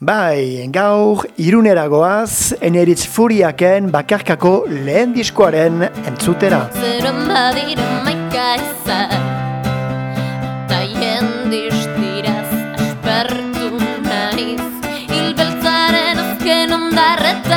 Bai, gaur iruneragoaz, eneritz furiaken bakarkako lehen diskoaren entzutera. Zeron badira maika ezar Ta jendiz aspertu naiz Hilbeltzaren azken ondarretan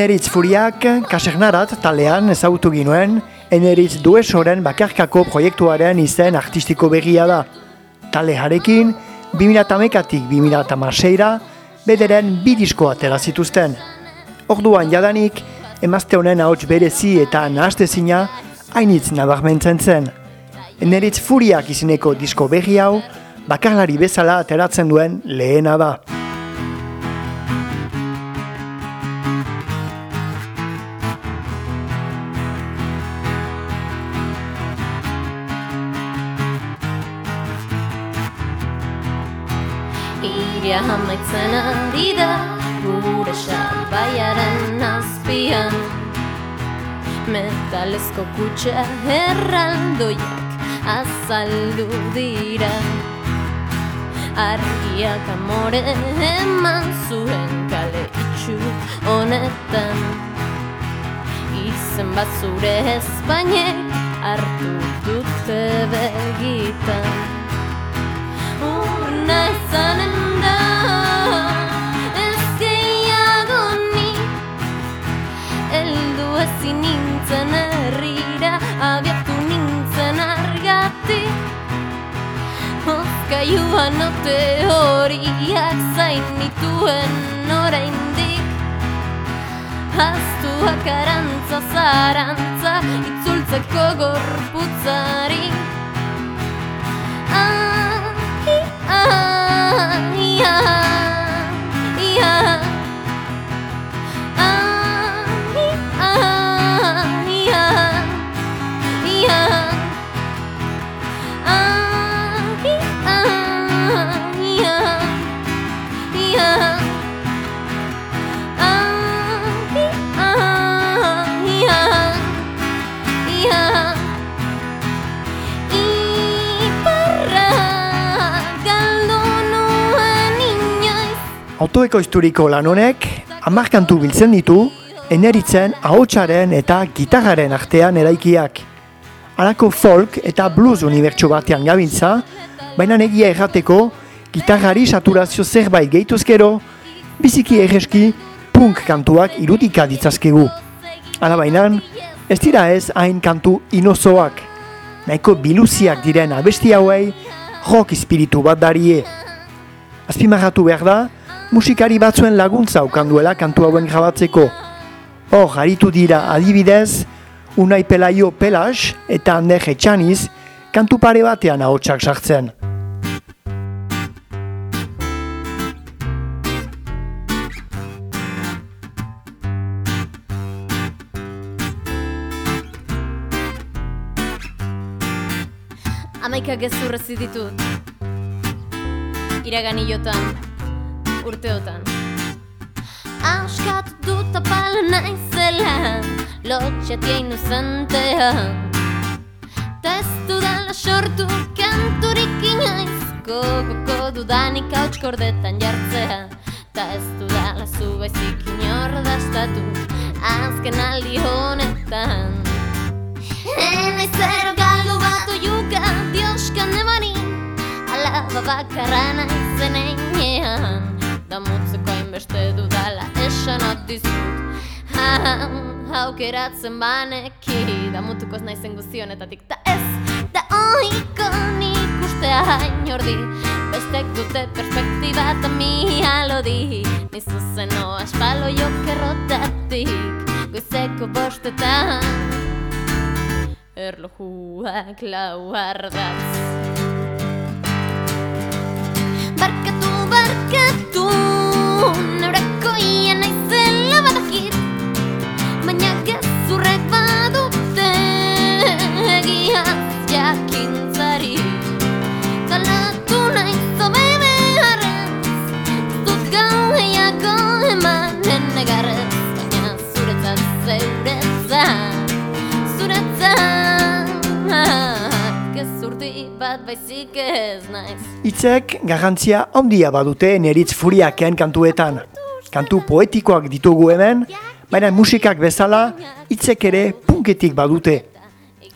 Eneritz furiak kasernarat talean ezagutu ginuen, Eneritz duesoren bakarkako proiektuaren izen artistiko berria da. Tale jarekin, 2008-atik 2008-ra, bederen bi disko atera zituzten. Orduan jadanik, emazte honen ahots berezi eta nahastezina hainitz nabarmentzen zen. Eneritz furiak izeneko disko berri hau, bakarlari bezala ateratzen duen lehena da. Iria amaitzen ari da Gure salbaiaren azpian Metalezko kutxa erraldoiak azaldu dira Argiak amore eman zuen kale itxu honetan Izen bat zure espainek hartu dute begitan Ote horiak zain nituen oraindik. Haztuak arantza zarantza Itzultzeko gorputzari Autoeko historiko lan honek, hamar kantu biltzen ditu, eneritzen ahotsaren eta gitarraren artean eraikiak. Halako folk eta blues unibertso batean gabiltza, baina egia errateko, gitarrari saturazio zerbait gehituzkero, biziki erreski punk kantuak irudika ditzazkegu. Hala bainan, ez dira ez hain kantu inozoak, nahiko biluziak diren abesti hauei, rock espiritu bat darie. Azpimarratu behar da, musikari batzuen laguntza ukanduela kantu hauen grabatzeko. Hor, aritu dira adibidez, Unai Pelaio Pelas eta Ander Etxaniz kantu pare batean ahotsak sartzen. Amaika gezurrezi ditut Iragan hilotan Urteotan. Auskatu dut apala naizela Lotxatia inozentean Ta ez dudala sortu kanturik inoiz Gogoko dudanik hauts kordetan jartzea. Ta ez dudala zu baizik inor dastatu Azken aldi honetan. Enaiz zero galdu bat oiuka dioskan ebani Alaba bakarra naizen einean Damutzeko hainbeste dudala esan dizut Haukeratzen baneki Da mutuko ez naizen guzionetatik Ta ez, da oiko nik ustea hain ordi Bestek dute perspektiba eta mi alodi Nizu zeno aspalo jokerrotatik Goizeko bostetan Erlojuak lau ardatz bat baizik ez naiz Hitzek garrantzia handia badute neritz furiaken kantuetan. Kantu poetikoak ditugu hemen, baina musikak bezala hitzek ere punketik badute.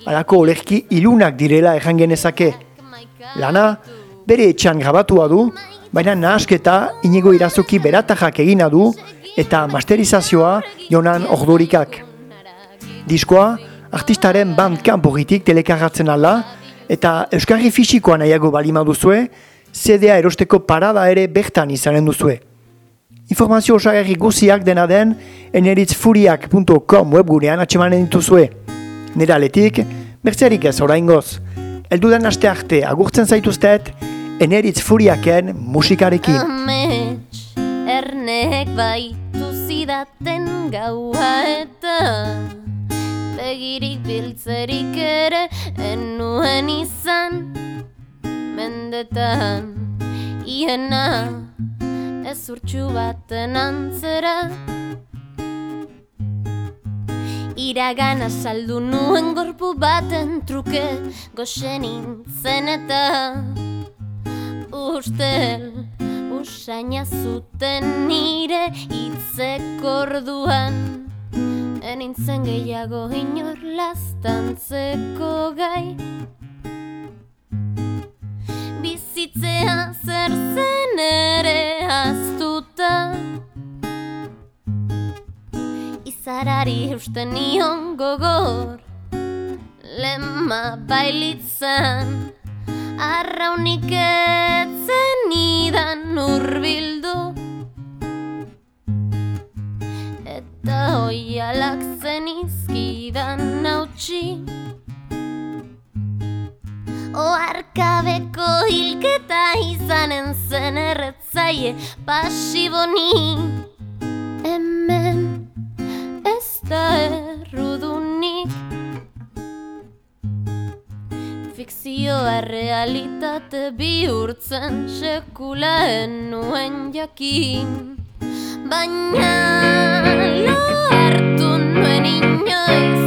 Alako olerki ilunak direla ejan genezake. Lana, bere etxan grabatua du, baina nahasketa inigo irazuki beratajak egina du eta masterizazioa jonan ordorikak. Diskoa, artistaren bandcamp horritik telekarratzen ala, eta Euskarri fisikoa nahiago balima duzue, CD-a erosteko parada ere bertan izanen duzue. Informazio osagarri guziak dena den eneritzfuriak.com webgunean atxemanen dituzue. Nera aletik, bertzerik ez oraingoz. Eldudan aste arte agurtzen zaituztet, eneritz furiaken musikarekin. Amets, ernek baitu zidaten gaua eta Begirik biltzerik ere enuen izan. Mendetan iena ez urtsu baten antzera. Iragana saldu nuen gorpu baten truke Goxen nintzen eta Ustel usaina zuten nire hitzek orduan Enintzen gehiago inor lastantzeko gai. Bizitzea zer zen ere aztuta Izarari usten nion gogor Lema bailitzan. Arraunik etzen idan urbildu Eta oialak zen izkidan nautxi Oarkabeko hilketa izanen zen erretzaie pasiboni Hemen ez da errudunik. Fikzioa realitate bihurtzen sekula nuen jakin Baina lo hartu nuen inoiz